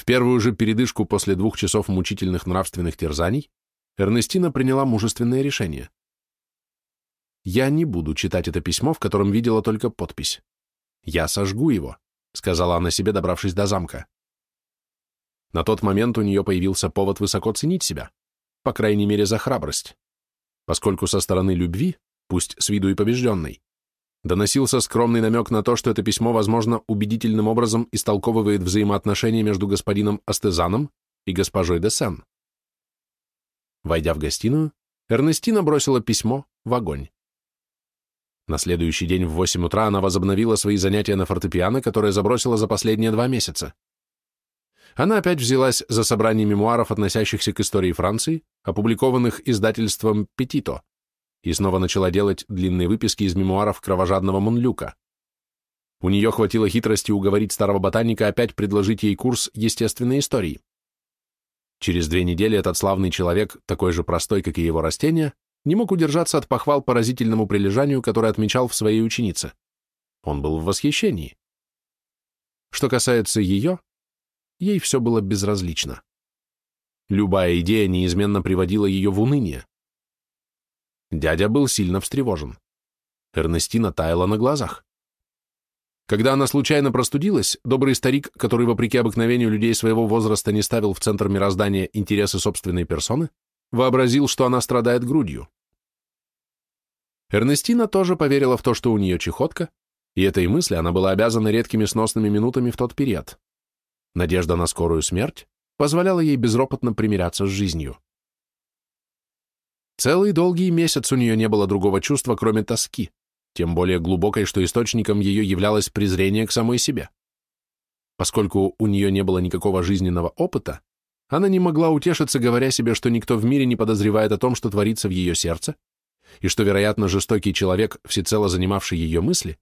В первую же передышку после двух часов мучительных нравственных терзаний Эрнестина приняла мужественное решение. «Я не буду читать это письмо, в котором видела только подпись. Я сожгу его», — сказала она себе, добравшись до замка. На тот момент у нее появился повод высоко ценить себя, по крайней мере за храбрость, поскольку со стороны любви, пусть с виду и побежденной, доносился скромный намек на то, что это письмо, возможно, убедительным образом истолковывает взаимоотношения между господином Астезаном и госпожой де Сен. Войдя в гостиную, Эрнестина бросила письмо в огонь. На следующий день в 8 утра она возобновила свои занятия на фортепиано, которые забросила за последние два месяца. Она опять взялась за собрание мемуаров, относящихся к истории Франции, опубликованных издательством «Петито», и снова начала делать длинные выписки из мемуаров кровожадного Монлюка. У нее хватило хитрости уговорить старого ботаника опять предложить ей курс естественной истории. Через две недели этот славный человек, такой же простой, как и его растения, не мог удержаться от похвал поразительному прилежанию, которое отмечал в своей ученице. Он был в восхищении. Что касается ее, ей все было безразлично. Любая идея неизменно приводила ее в уныние. Дядя был сильно встревожен. Эрнестина таяла на глазах. Когда она случайно простудилась, добрый старик, который вопреки обыкновению людей своего возраста не ставил в центр мироздания интересы собственной персоны, вообразил, что она страдает грудью. Эрнестина тоже поверила в то, что у нее чехотка, и этой мысли она была обязана редкими сносными минутами в тот период. Надежда на скорую смерть позволяла ей безропотно примиряться с жизнью. Целый долгий месяц у нее не было другого чувства, кроме тоски, тем более глубокой, что источником ее являлось презрение к самой себе. Поскольку у нее не было никакого жизненного опыта, она не могла утешиться, говоря себе, что никто в мире не подозревает о том, что творится в ее сердце, и что, вероятно, жестокий человек, всецело занимавший ее мысли,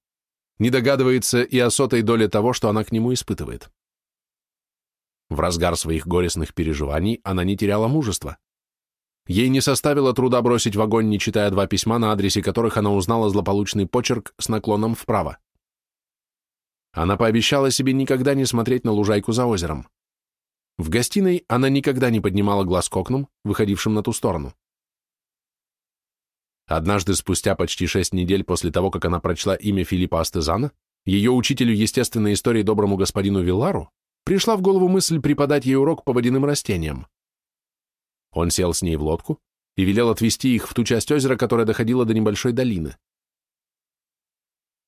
не догадывается и о сотой доле того, что она к нему испытывает. В разгар своих горестных переживаний она не теряла мужества. Ей не составило труда бросить в огонь, не читая два письма, на адресе которых она узнала злополучный почерк с наклоном вправо. Она пообещала себе никогда не смотреть на лужайку за озером. В гостиной она никогда не поднимала глаз к окнам, выходившим на ту сторону. Однажды, спустя почти шесть недель после того, как она прочла имя Филиппа Астезана, ее учителю естественной истории доброму господину Виллару пришла в голову мысль преподать ей урок по водяным растениям. Он сел с ней в лодку и велел отвезти их в ту часть озера, которая доходила до небольшой долины.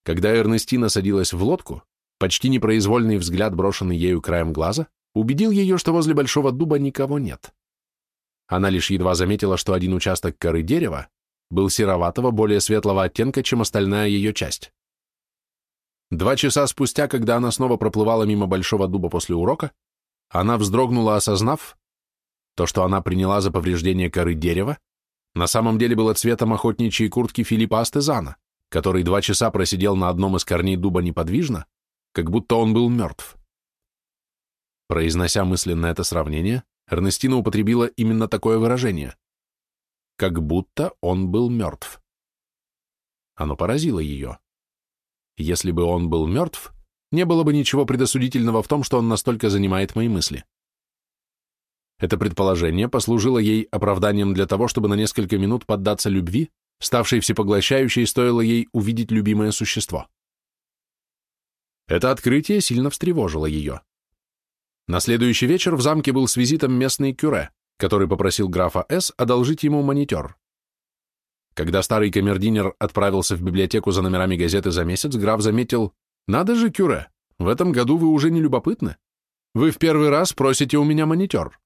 Когда Эрнестина садилась в лодку, почти непроизвольный взгляд, брошенный ею краем глаза, убедил ее, что возле большого дуба никого нет. Она лишь едва заметила, что один участок коры дерева был сероватого, более светлого оттенка, чем остальная ее часть. Два часа спустя, когда она снова проплывала мимо большого дуба после урока, она вздрогнула, осознав, то, что она приняла за повреждение коры дерева, на самом деле было цветом охотничьей куртки Филиппа Астезана, который два часа просидел на одном из корней дуба неподвижно, как будто он был мертв. Произнося мысленно это сравнение, Эрнестина употребила именно такое выражение. Как будто он был мертв. Оно поразило ее. Если бы он был мертв, не было бы ничего предосудительного в том, что он настолько занимает мои мысли. Это предположение послужило ей оправданием для того, чтобы на несколько минут поддаться любви, ставшей всепоглощающей, стоило ей увидеть любимое существо. Это открытие сильно встревожило ее. На следующий вечер в замке был с визитом местный кюре, который попросил графа С. одолжить ему монитор. Когда старый камердинер отправился в библиотеку за номерами газеты за месяц, граф заметил, «Надо же, кюре, в этом году вы уже не любопытны. Вы в первый раз просите у меня монитор».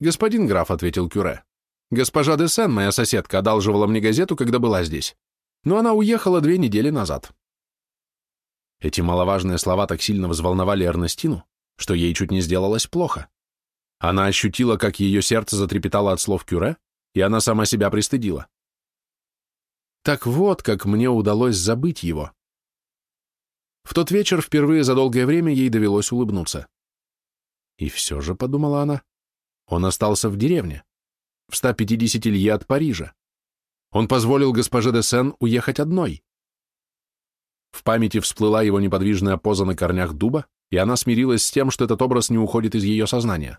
«Господин граф», — ответил Кюре, — «госпожа де Сен, моя соседка, одалживала мне газету, когда была здесь, но она уехала две недели назад». Эти маловажные слова так сильно взволновали Эрнестину, что ей чуть не сделалось плохо. Она ощутила, как ее сердце затрепетало от слов Кюре, и она сама себя пристыдила. Так вот, как мне удалось забыть его. В тот вечер впервые за долгое время ей довелось улыбнуться. И все же, — подумала она, он остался в деревне, в 150 лье от Парижа. Он позволил госпоже де Сен уехать одной. В памяти всплыла его неподвижная поза на корнях дуба, и она смирилась с тем, что этот образ не уходит из ее сознания.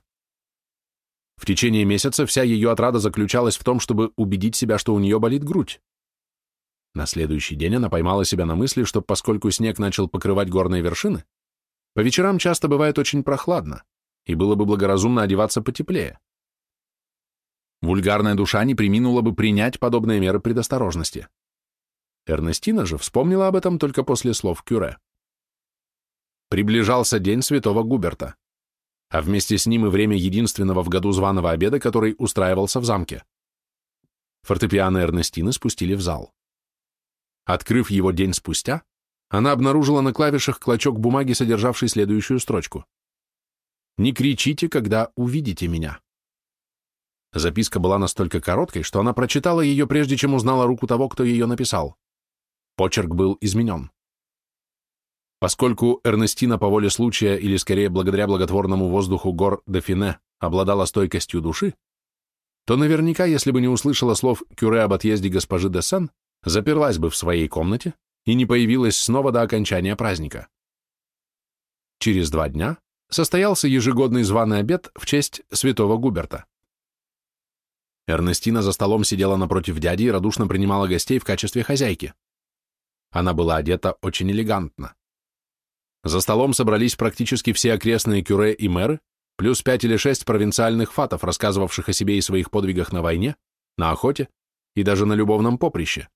В течение месяца вся ее отрада заключалась в том, чтобы убедить себя, что у нее болит грудь. На следующий день она поймала себя на мысли, что поскольку снег начал покрывать горные вершины, по вечерам часто бывает очень прохладно, и было бы благоразумно одеваться потеплее. Вульгарная душа не приминула бы принять подобные меры предосторожности. Эрнестина же вспомнила об этом только после слов Кюре. Приближался день святого Губерта, а вместе с ним и время единственного в году званого обеда, который устраивался в замке. Фортепиано Эрнестины спустили в зал. Открыв его день спустя, она обнаружила на клавишах клочок бумаги, содержавший следующую строчку. «Не кричите, когда увидите меня». Записка была настолько короткой, что она прочитала ее, прежде чем узнала руку того, кто ее написал. Почерк был изменен. Поскольку Эрнестина по воле случая, или скорее благодаря благотворному воздуху гор Дефине, обладала стойкостью души, то наверняка, если бы не услышала слов Кюре об отъезде госпожи де Сен, заперлась бы в своей комнате и не появилась снова до окончания праздника. Через два дня состоялся ежегодный званый обед в честь святого Губерта. Эрнестина за столом сидела напротив дяди и радушно принимала гостей в качестве хозяйки. Она была одета очень элегантно. За столом собрались практически все окрестные кюре и мэры, плюс пять или шесть провинциальных фатов, рассказывавших о себе и своих подвигах на войне, на охоте и даже на любовном поприще.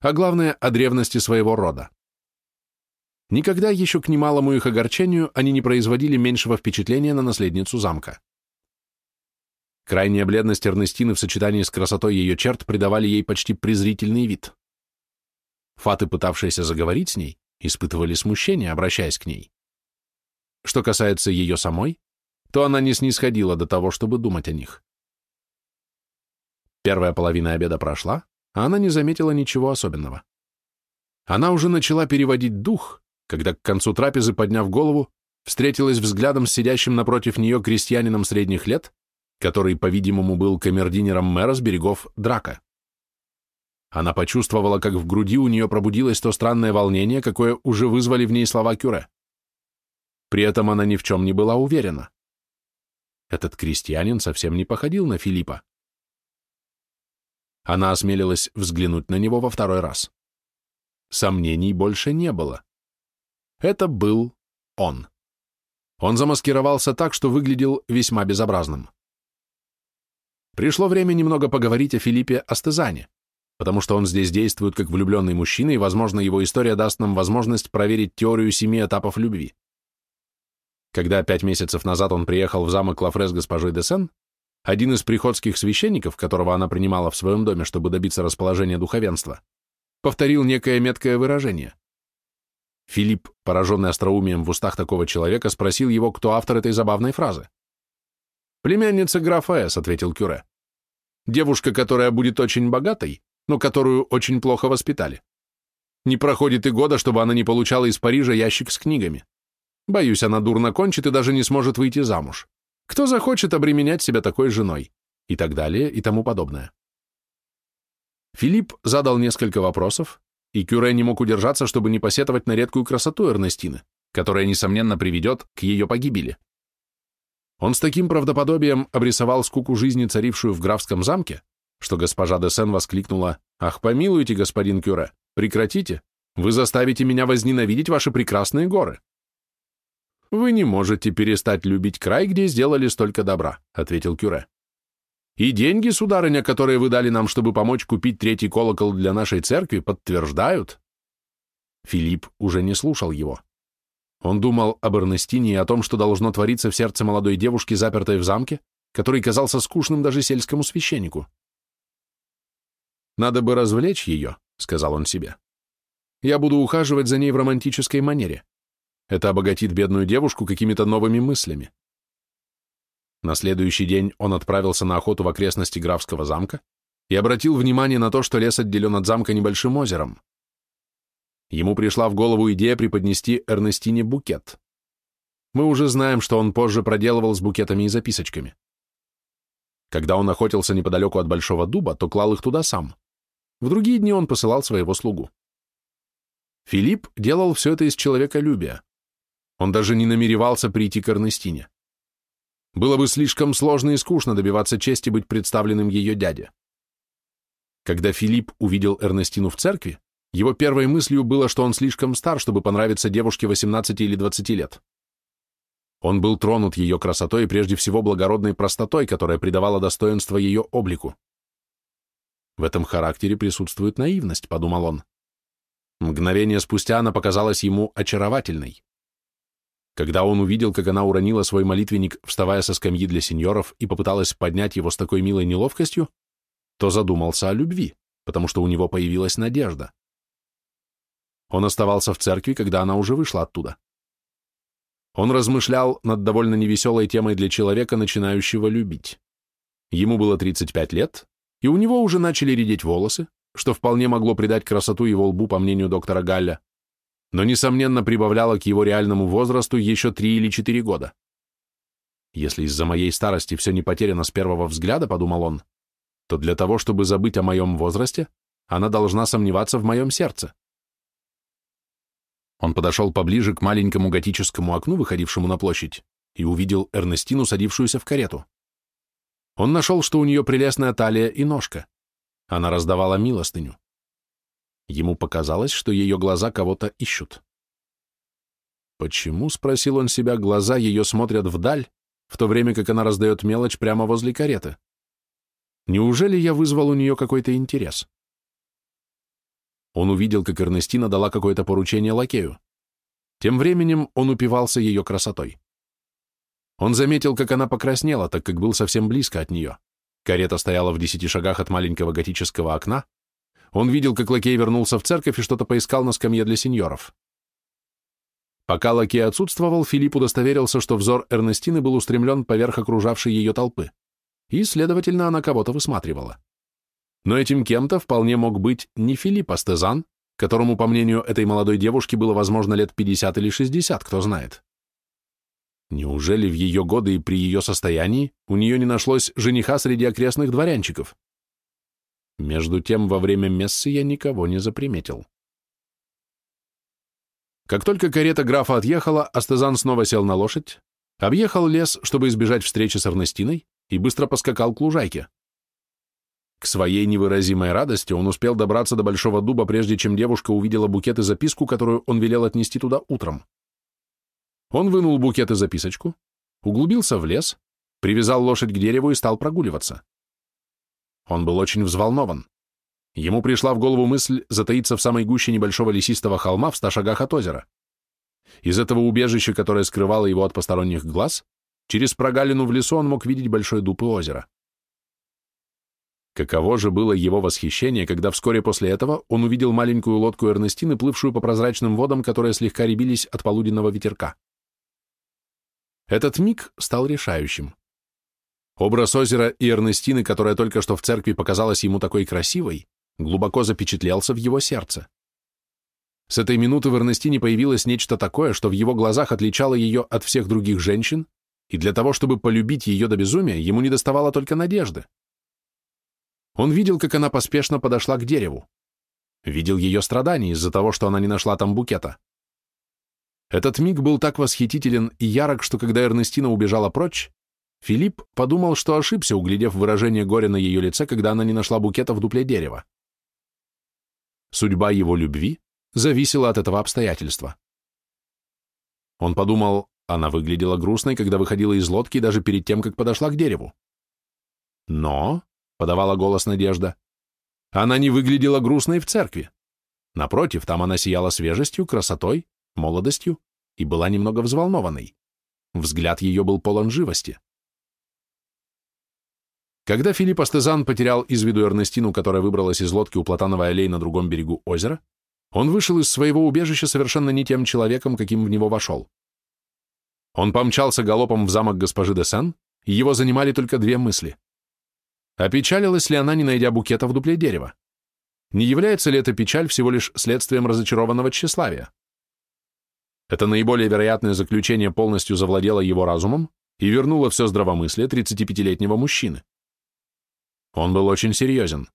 А главное, о древности своего рода. Никогда еще к немалому их огорчению они не производили меньшего впечатления на наследницу замка. Крайняя бледность Эрнестины в сочетании с красотой ее черт придавали ей почти презрительный вид. Фаты, пытавшиеся заговорить с ней, испытывали смущение, обращаясь к ней. Что касается ее самой, то она не снисходила до того, чтобы думать о них. Первая половина обеда прошла, а она не заметила ничего особенного. Она уже начала переводить дух, когда к концу трапезы, подняв голову, встретилась взглядом с сидящим напротив нее крестьянином средних лет, который, по-видимому, был камердинером мэра с берегов Драка. Она почувствовала, как в груди у нее пробудилось то странное волнение, какое уже вызвали в ней слова Кюре. При этом она ни в чем не была уверена. Этот крестьянин совсем не походил на Филиппа. Она осмелилась взглянуть на него во второй раз. Сомнений больше не было. Это был он. Он замаскировался так, что выглядел весьма безобразным. Пришло время немного поговорить о Филиппе Астезане потому что он здесь действует как влюбленный мужчина, и, возможно, его история даст нам возможность проверить теорию семи этапов любви. Когда пять месяцев назад он приехал в замок Лафре с госпожой де Сен, один из приходских священников, которого она принимала в своем доме, чтобы добиться расположения духовенства, повторил некое меткое выражение. Филипп, пораженный остроумием в устах такого человека, спросил его, кто автор этой забавной фразы. «Племянница графа С», — ответил Кюре. «Девушка, которая будет очень богатой, но которую очень плохо воспитали. Не проходит и года, чтобы она не получала из Парижа ящик с книгами. Боюсь, она дурно кончит и даже не сможет выйти замуж. Кто захочет обременять себя такой женой? И так далее, и тому подобное. Филипп задал несколько вопросов, и Кюре не мог удержаться, чтобы не посетовать на редкую красоту Эрнестины, которая, несомненно, приведет к ее погибели. Он с таким правдоподобием обрисовал скуку жизни, царившую в графском замке, что госпожа де Сен воскликнула «Ах, помилуйте, господин Кюре, прекратите, вы заставите меня возненавидеть ваши прекрасные горы». «Вы не можете перестать любить край, где сделали столько добра», — ответил Кюре. «И деньги, сударыня, которые вы дали нам, чтобы помочь купить третий колокол для нашей церкви, подтверждают». Филипп уже не слушал его. Он думал об Эрнестине и о том, что должно твориться в сердце молодой девушки, запертой в замке, который казался скучным даже сельскому священнику. Надо бы развлечь ее, сказал он себе. Я буду ухаживать за ней в романтической манере. Это обогатит бедную девушку какими-то новыми мыслями. На следующий день он отправился на охоту в окрестности графского замка и обратил внимание на то, что лес отделен от замка небольшим озером. Ему пришла в голову идея преподнести Эрнестине букет. Мы уже знаем, что он позже проделывал с букетами и записочками. Когда он охотился неподалеку от Большого дуба, то клал их туда сам. В другие дни он посылал своего слугу. Филипп делал все это из человеколюбия. Он даже не намеревался прийти к Эрнестине. Было бы слишком сложно и скучно добиваться чести быть представленным ее дяде. Когда Филипп увидел Эрнестину в церкви, его первой мыслью было, что он слишком стар, чтобы понравиться девушке 18 или 20 лет. Он был тронут ее красотой и прежде всего благородной простотой, которая придавала достоинство ее облику. В этом характере присутствует наивность, подумал он. Мгновение спустя она показалась ему очаровательной. Когда он увидел, как она уронила свой молитвенник, вставая со скамьи для сеньоров, и попыталась поднять его с такой милой неловкостью, то задумался о любви, потому что у него появилась надежда. Он оставался в церкви, когда она уже вышла оттуда. Он размышлял над довольно невеселой темой для человека, начинающего любить. Ему было 35 лет, и у него уже начали редеть волосы, что вполне могло придать красоту его лбу, по мнению доктора Галля, но, несомненно, прибавляло к его реальному возрасту еще три или четыре года. Если из-за моей старости все не потеряно с первого взгляда, подумал он, то для того, чтобы забыть о моем возрасте, она должна сомневаться в моем сердце. Он подошел поближе к маленькому готическому окну, выходившему на площадь, и увидел Эрнестину, садившуюся в карету. Он нашел, что у нее прелестная талия и ножка. Она раздавала милостыню. Ему показалось, что ее глаза кого-то ищут. Почему, спросил он себя, глаза ее смотрят вдаль, в то время как она раздает мелочь прямо возле кареты? Неужели я вызвал у нее какой-то интерес? Он увидел, как Эрнестина дала какое-то поручение лакею. Тем временем он упивался ее красотой. Он заметил, как она покраснела, так как был совсем близко от нее. Карета стояла в десяти шагах от маленького готического окна. Он видел, как лакей вернулся в церковь и что-то поискал на скамье для сеньоров. Пока лакей отсутствовал, Филипп удостоверился, что взор Эрнестины был устремлен поверх окружавшей ее толпы, и, следовательно, она кого-то высматривала. Но этим кем-то вполне мог быть не Филипп Астезан, которому, по мнению этой молодой девушки, было, возможно, лет 50 или 60, кто знает. Неужели в ее годы и при ее состоянии у нее не нашлось жениха среди окрестных дворянчиков? Между тем, во время мессы я никого не заприметил. Как только карета графа отъехала, Астезан снова сел на лошадь, объехал лес, чтобы избежать встречи с Эрнестиной, и быстро поскакал к лужайке. К своей невыразимой радости он успел добраться до Большого дуба, прежде чем девушка увидела букет и записку, которую он велел отнести туда утром. Он вынул букет и записочку, углубился в лес, привязал лошадь к дереву и стал прогуливаться. Он был очень взволнован. Ему пришла в голову мысль затаиться в самой гуще небольшого лесистого холма в ста шагах от озера. Из этого убежища, которое скрывало его от посторонних глаз, через прогалину в лесу он мог видеть большой дуб и озеро. Каково же было его восхищение, когда вскоре после этого он увидел маленькую лодку Эрнестины, плывшую по прозрачным водам, которые слегка рябились от полуденного ветерка. Этот миг стал решающим. Образ озера и Эрнестины, которая только что в церкви показалась ему такой красивой, глубоко запечатлелся в его сердце. С этой минуты в Эрнестине появилось нечто такое, что в его глазах отличало ее от всех других женщин, и для того, чтобы полюбить ее до безумия, ему не доставало только надежды. Он видел, как она поспешно подошла к дереву. Видел ее страдания из-за того, что она не нашла там букета. Этот миг был так восхитителен и ярок, что когда Эрнестина убежала прочь, Филипп подумал, что ошибся, углядев выражение горя на ее лице, когда она не нашла букета в дупле дерева. Судьба его любви зависела от этого обстоятельства. Он подумал, она выглядела грустной, когда выходила из лодки даже перед тем, как подошла к дереву. Но — подавала голос Надежда. Она не выглядела грустной в церкви. Напротив, там она сияла свежестью, красотой, молодостью и была немного взволнованной. Взгляд ее был полон живости. Когда Филипп Астезан потерял из виду Эрнестину, которая выбралась из лодки у Платановой аллеи на другом берегу озера, он вышел из своего убежища совершенно не тем человеком, каким в него вошел. Он помчался галопом в замок госпожи де Сен, и его занимали только две мысли. Опечалилась ли она, не найдя букета в дупле дерева? Не является ли эта печаль всего лишь следствием разочарованного тщеславия? Это наиболее вероятное заключение полностью завладело его разумом и вернуло все здравомыслие 35-летнего мужчины. Он был очень серьезен.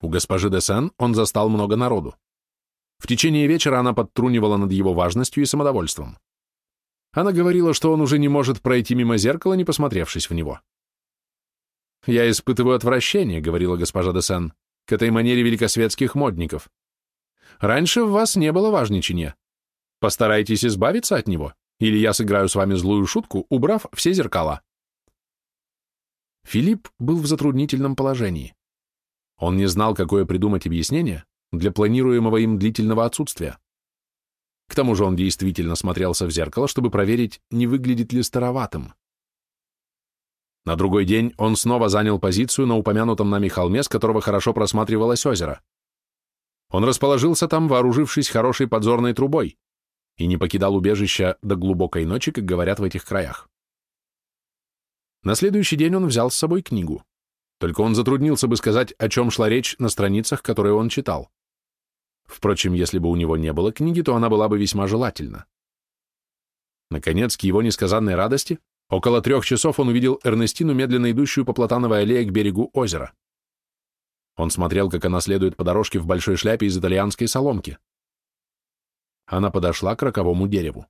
У госпожи де Сен он застал много народу. В течение вечера она подтрунивала над его важностью и самодовольством. Она говорила, что он уже не может пройти мимо зеркала, не посмотревшись в него. «Я испытываю отвращение», — говорила госпожа де Сен, «к этой манере великосветских модников. Раньше в вас не было важничания. Постарайтесь избавиться от него, или я сыграю с вами злую шутку, убрав все зеркала». Филипп был в затруднительном положении. Он не знал, какое придумать объяснение для планируемого им длительного отсутствия. К тому же он действительно смотрелся в зеркало, чтобы проверить, не выглядит ли староватым. На другой день он снова занял позицию на упомянутом нами холме, с которого хорошо просматривалось озеро. Он расположился там, вооружившись хорошей подзорной трубой, и не покидал убежища до глубокой ночи, как говорят в этих краях. На следующий день он взял с собой книгу. Только он затруднился бы сказать, о чем шла речь на страницах, которые он читал. Впрочем, если бы у него не было книги, то она была бы весьма желательна. Наконец, к его несказанной радости, около трех часов он увидел Эрнестину, медленно идущую по Платановой аллее к берегу озера. Он смотрел, как она следует по дорожке в большой шляпе из итальянской соломки. Она подошла к роковому дереву.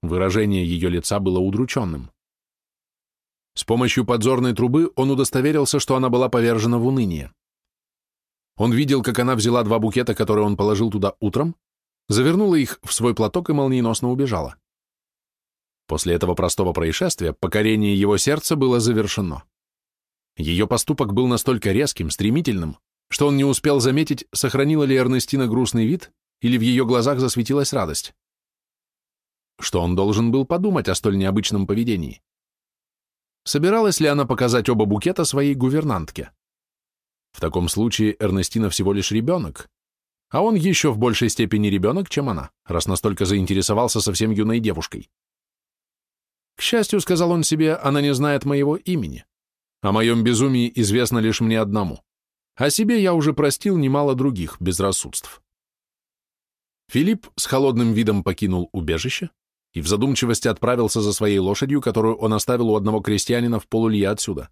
Выражение ее лица было удрученным. С помощью подзорной трубы он удостоверился, что она была повержена в уныние. Он видел, как она взяла два букета, которые он положил туда утром, завернула их в свой платок и молниеносно убежала. После этого простого происшествия покорение его сердца было завершено. Ее поступок был настолько резким, стремительным, что он не успел заметить, сохранила ли Эрнестина грустный вид или в ее глазах засветилась радость. Что он должен был подумать о столь необычном поведении? Собиралась ли она показать оба букета своей гувернантке? В таком случае Эрнестина всего лишь ребенок, а он еще в большей степени ребенок, чем она, раз настолько заинтересовался совсем юной девушкой. К счастью, сказал он себе, она не знает моего имени. О моем безумии известно лишь мне одному. О себе я уже простил немало других безрассудств. Филипп с холодным видом покинул убежище и в задумчивости отправился за своей лошадью, которую он оставил у одного крестьянина в полулье отсюда.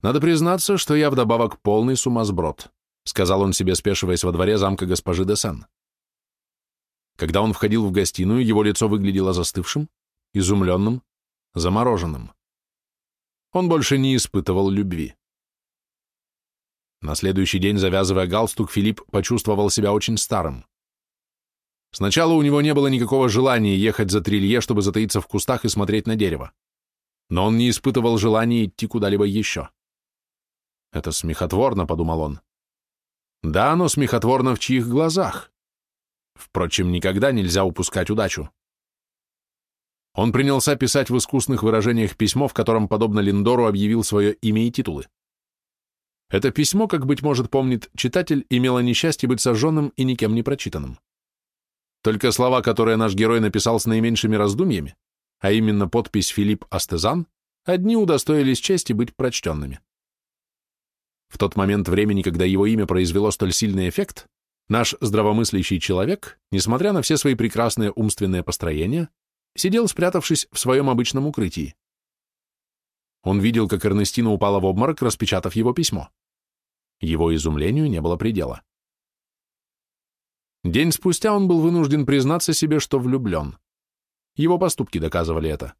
Надо признаться, что я вдобавок полный сумасброд, сказал он себе, спешиваясь во дворе замка госпожи де Сен. Когда он входил в гостиную, его лицо выглядело застывшим, изумленным, замороженным. Он больше не испытывал любви. На следующий день, завязывая галстук, Филипп почувствовал себя очень старым. Сначала у него не было никакого желания ехать за трилье, чтобы затаиться в кустах и смотреть на дерево. Но он не испытывал желания идти куда-либо еще. Это смехотворно, подумал он. Да, оно смехотворно в чьих глазах? Впрочем, никогда нельзя упускать удачу. Он принялся писать в искусных выражениях письмо, в котором, подобно Линдору, объявил свое имя и титулы. Это письмо, как, быть может, помнит читатель, имело несчастье быть сожженным и никем не прочитанным. Только слова, которые наш герой написал с наименьшими раздумьями, а именно подпись Филипп Астезан, одни удостоились чести быть прочтенными. В тот момент времени, когда его имя произвело столь сильный эффект, наш здравомыслящий человек, несмотря на все свои прекрасные умственные построения, сидел, спрятавшись в своем обычном укрытии. Он видел, как Эрнестина упала в обморок, распечатав его письмо. Его изумлению не было предела. День спустя он был вынужден признаться себе, что влюблен. Его поступки доказывали это.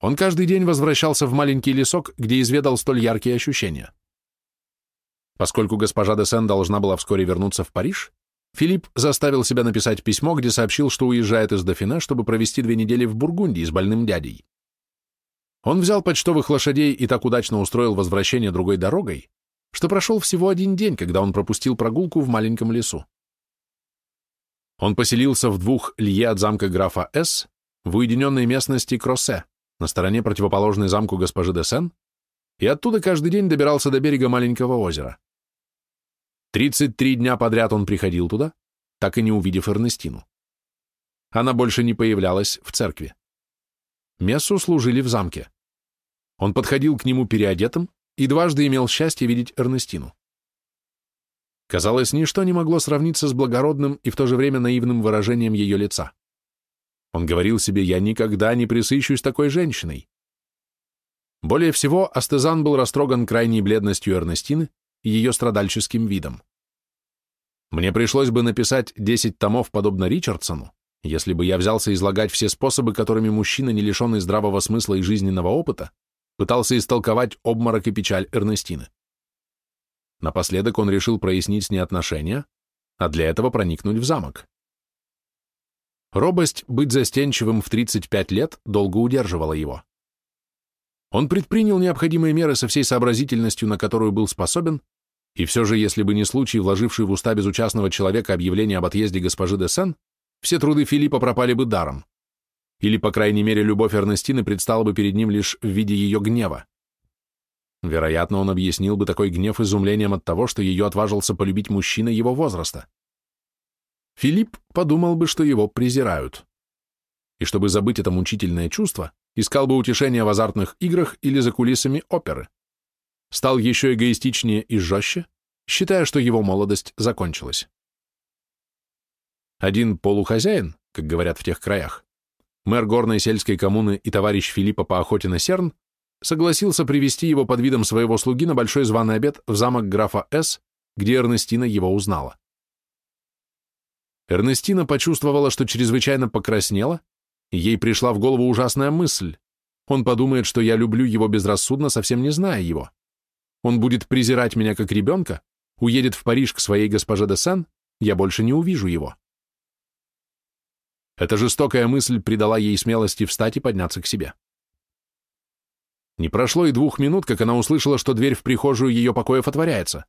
Он каждый день возвращался в маленький лесок, где изведал столь яркие ощущения. Поскольку госпожа де Сен должна была вскоре вернуться в Париж, Филипп заставил себя написать письмо, где сообщил, что уезжает из Дофина, чтобы провести две недели в Бургундии с больным дядей. Он взял почтовых лошадей и так удачно устроил возвращение другой дорогой, что прошел всего один день, когда он пропустил прогулку в маленьком лесу. Он поселился в двух лье от замка графа С в уединенной местности Кроссе, на стороне противоположной замку госпожи де Сен, и оттуда каждый день добирался до берега маленького озера. 33 дня подряд он приходил туда, так и не увидев Эрнестину. Она больше не появлялась в церкви. Мессу служили в замке. Он подходил к нему переодетым и дважды имел счастье видеть Эрнестину. Казалось, ничто не могло сравниться с благородным и в то же время наивным выражением ее лица. Он говорил себе, я никогда не присыщусь такой женщиной. Более всего, Астезан был растроган крайней бледностью Эрнестины ее страдальческим видом. Мне пришлось бы написать 10 томов, подобно Ричардсону, Если бы я взялся излагать все способы, которыми мужчина, не лишенный здравого смысла и жизненного опыта, пытался истолковать обморок и печаль Эрнестины. Напоследок он решил прояснить с ней отношения, а для этого проникнуть в замок. Робость быть застенчивым в 35 лет долго удерживала его. Он предпринял необходимые меры со всей сообразительностью, на которую был способен, и все же, если бы не случай, вложивший в уста безучастного человека объявление об отъезде госпожи де Сен, все труды Филиппа пропали бы даром. Или, по крайней мере, любовь Эрнестины предстала бы перед ним лишь в виде ее гнева. Вероятно, он объяснил бы такой гнев изумлением от того, что ее отважился полюбить мужчина его возраста. Филипп подумал бы, что его презирают. И чтобы забыть это мучительное чувство, искал бы утешения в азартных играх или за кулисами оперы стал еще эгоистичнее и жестче, считая, что его молодость закончилась. Один полухозяин, как говорят в тех краях, мэр горной сельской коммуны и товарищ Филиппа по охоте на серн, согласился привести его под видом своего слуги на большой званый обед в замок графа С., где Эрнестина его узнала. Эрнестина почувствовала, что чрезвычайно покраснела, и ей пришла в голову ужасная мысль. Он подумает, что я люблю его безрассудно, совсем не зная его. Он будет презирать меня как ребенка, уедет в Париж к своей госпоже де Сен, я больше не увижу его. Эта жестокая мысль придала ей смелости встать и подняться к себе. Не прошло и двух минут, как она услышала, что дверь в прихожую ее покоев отворяется.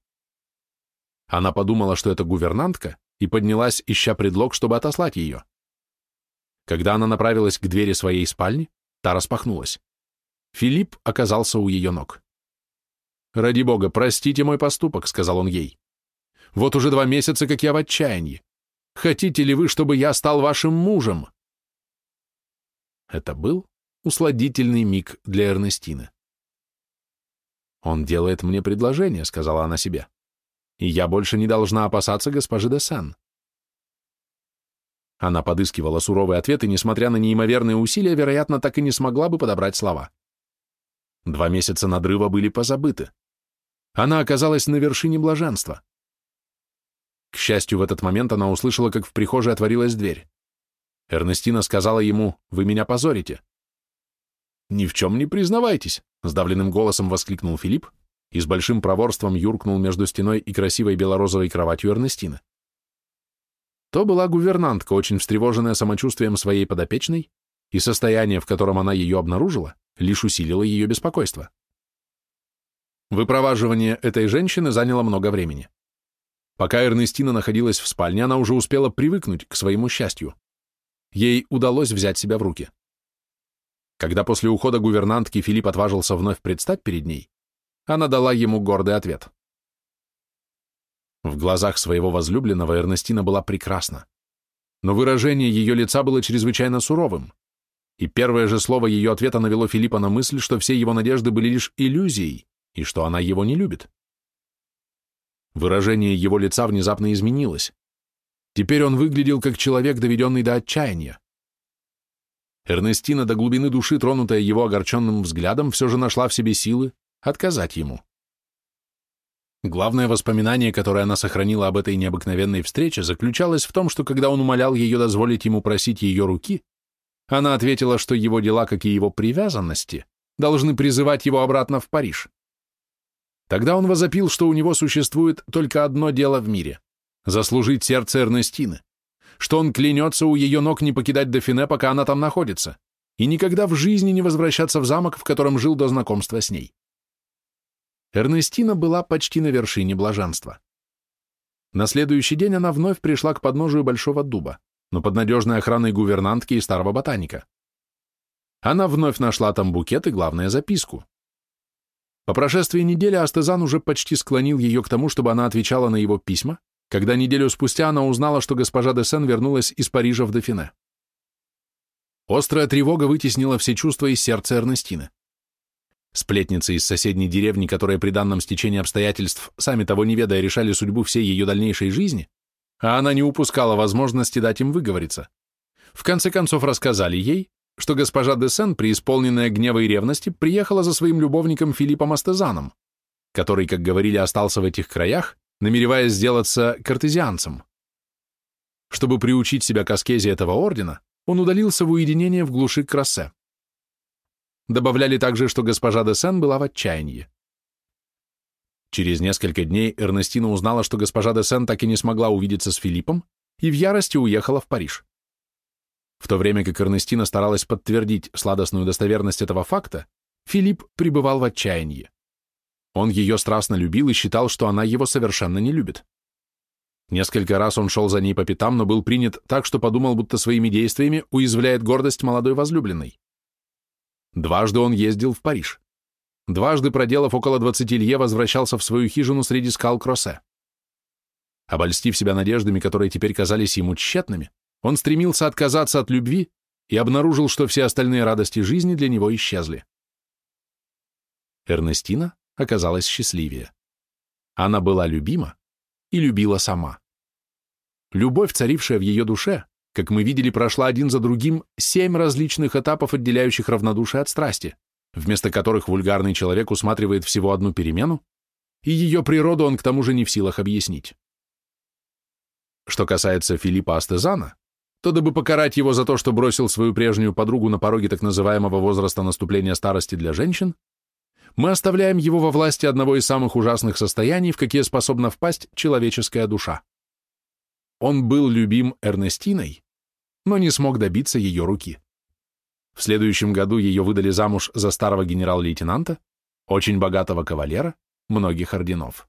Она подумала, что это гувернантка, и поднялась, ища предлог, чтобы отослать ее. Когда она направилась к двери своей спальни, та распахнулась. Филипп оказался у ее ног. «Ради бога, простите мой поступок», — сказал он ей. «Вот уже два месяца, как я в отчаянии. Хотите ли вы, чтобы я стал вашим мужем?» Это был усладительный миг для Эрнестины. «Он делает мне предложение», — сказала она себе. «И я больше не должна опасаться госпожи де Сан». Она подыскивала суровый ответ и, несмотря на неимоверные усилия, вероятно, так и не смогла бы подобрать слова. Два месяца надрыва были позабыты. Она оказалась на вершине блаженства. К счастью, в этот момент она услышала, как в прихожей отворилась дверь. Эрнестина сказала ему, «Вы меня позорите». «Ни в чем не признавайтесь», — сдавленным голосом воскликнул Филипп и с большим проворством юркнул между стеной и красивой белорозовой кроватью Эрнестины. То была гувернантка, очень встревоженная самочувствием своей подопечной, и состояние, в котором она ее обнаружила, лишь усилило ее беспокойство. Выпроваживание этой женщины заняло много времени. Пока Эрнестина находилась в спальне, она уже успела привыкнуть к своему счастью. Ей удалось взять себя в руки. Когда после ухода гувернантки Филипп отважился вновь предстать перед ней, она дала ему гордый ответ. В глазах своего возлюбленного Эрнестина была прекрасна, но выражение ее лица было чрезвычайно суровым, и первое же слово ее ответа навело Филиппа на мысль, что все его надежды были лишь иллюзией, и что она его не любит. Выражение его лица внезапно изменилось. Теперь он выглядел как человек, доведенный до отчаяния. Эрнестина, до глубины души, тронутая его огорченным взглядом, все же нашла в себе силы отказать ему. Главное воспоминание, которое она сохранила об этой необыкновенной встрече, заключалось в том, что когда он умолял ее дозволить ему просить ее руки, она ответила, что его дела, как и его привязанности, должны призывать его обратно в Париж. Тогда он возопил, что у него существует только одно дело в мире — заслужить сердце Эрнестины, что он клянется у ее ног не покидать Дофине, пока она там находится, и никогда в жизни не возвращаться в замок, в котором жил до знакомства с ней. Эрнестина была почти на вершине блаженства. На следующий день она вновь пришла к подножию Большого дуба, но под надежной охраной гувернантки и старого ботаника. Она вновь нашла там букет и, главное, записку. По прошествии недели Астезан уже почти склонил ее к тому, чтобы она отвечала на его письма, когда неделю спустя она узнала, что госпожа де Сен вернулась из Парижа в Дофине. Острая тревога вытеснила все чувства из сердца Эрнестины. Сплетницы из соседней деревни, которые при данном стечении обстоятельств, сами того не ведая, решали судьбу всей ее дальнейшей жизни, а она не упускала возможности дать им выговориться, в конце концов рассказали ей, что госпожа де Сен, преисполненная гнева и ревности, приехала за своим любовником Филиппом Астезаном, который, как говорили, остался в этих краях, намереваясь сделаться картезианцем. Чтобы приучить себя к аскезе этого ордена, он удалился в уединение в глуши Крассе. Добавляли также, что госпожа де Сен была в отчаянии. Через несколько дней Эрнестина узнала, что госпожа де Сен так и не смогла увидеться с Филиппом и в ярости уехала в Париж. В то время как Эрнестина старалась подтвердить сладостную достоверность этого факта, Филипп пребывал в отчаянии. Он ее страстно любил и считал, что она его совершенно не любит. Несколько раз он шел за ней по пятам, но был принят так, что подумал, будто своими действиями уязвляет гордость молодой возлюбленной. Дважды он ездил в Париж. Дважды, проделав около 20 лье, возвращался в свою хижину среди скал Кроссе. Обольстив себя надеждами, которые теперь казались ему тщетными, он стремился отказаться от любви и обнаружил, что все остальные радости жизни для него исчезли. Эрнестина оказалась счастливее. Она была любима и любила сама. Любовь, царившая в ее душе, как мы видели, прошла один за другим семь различных этапов, отделяющих равнодушие от страсти, вместо которых вульгарный человек усматривает всего одну перемену, и ее природу он к тому же не в силах объяснить. Что касается Филиппа Астезана, то дабы покарать его за то, что бросил свою прежнюю подругу на пороге так называемого возраста наступления старости для женщин, мы оставляем его во власти одного из самых ужасных состояний, в какие способна впасть человеческая душа. Он был любим Эрнестиной, но не смог добиться ее руки. В следующем году ее выдали замуж за старого генерал-лейтенанта, очень богатого кавалера, многих орденов.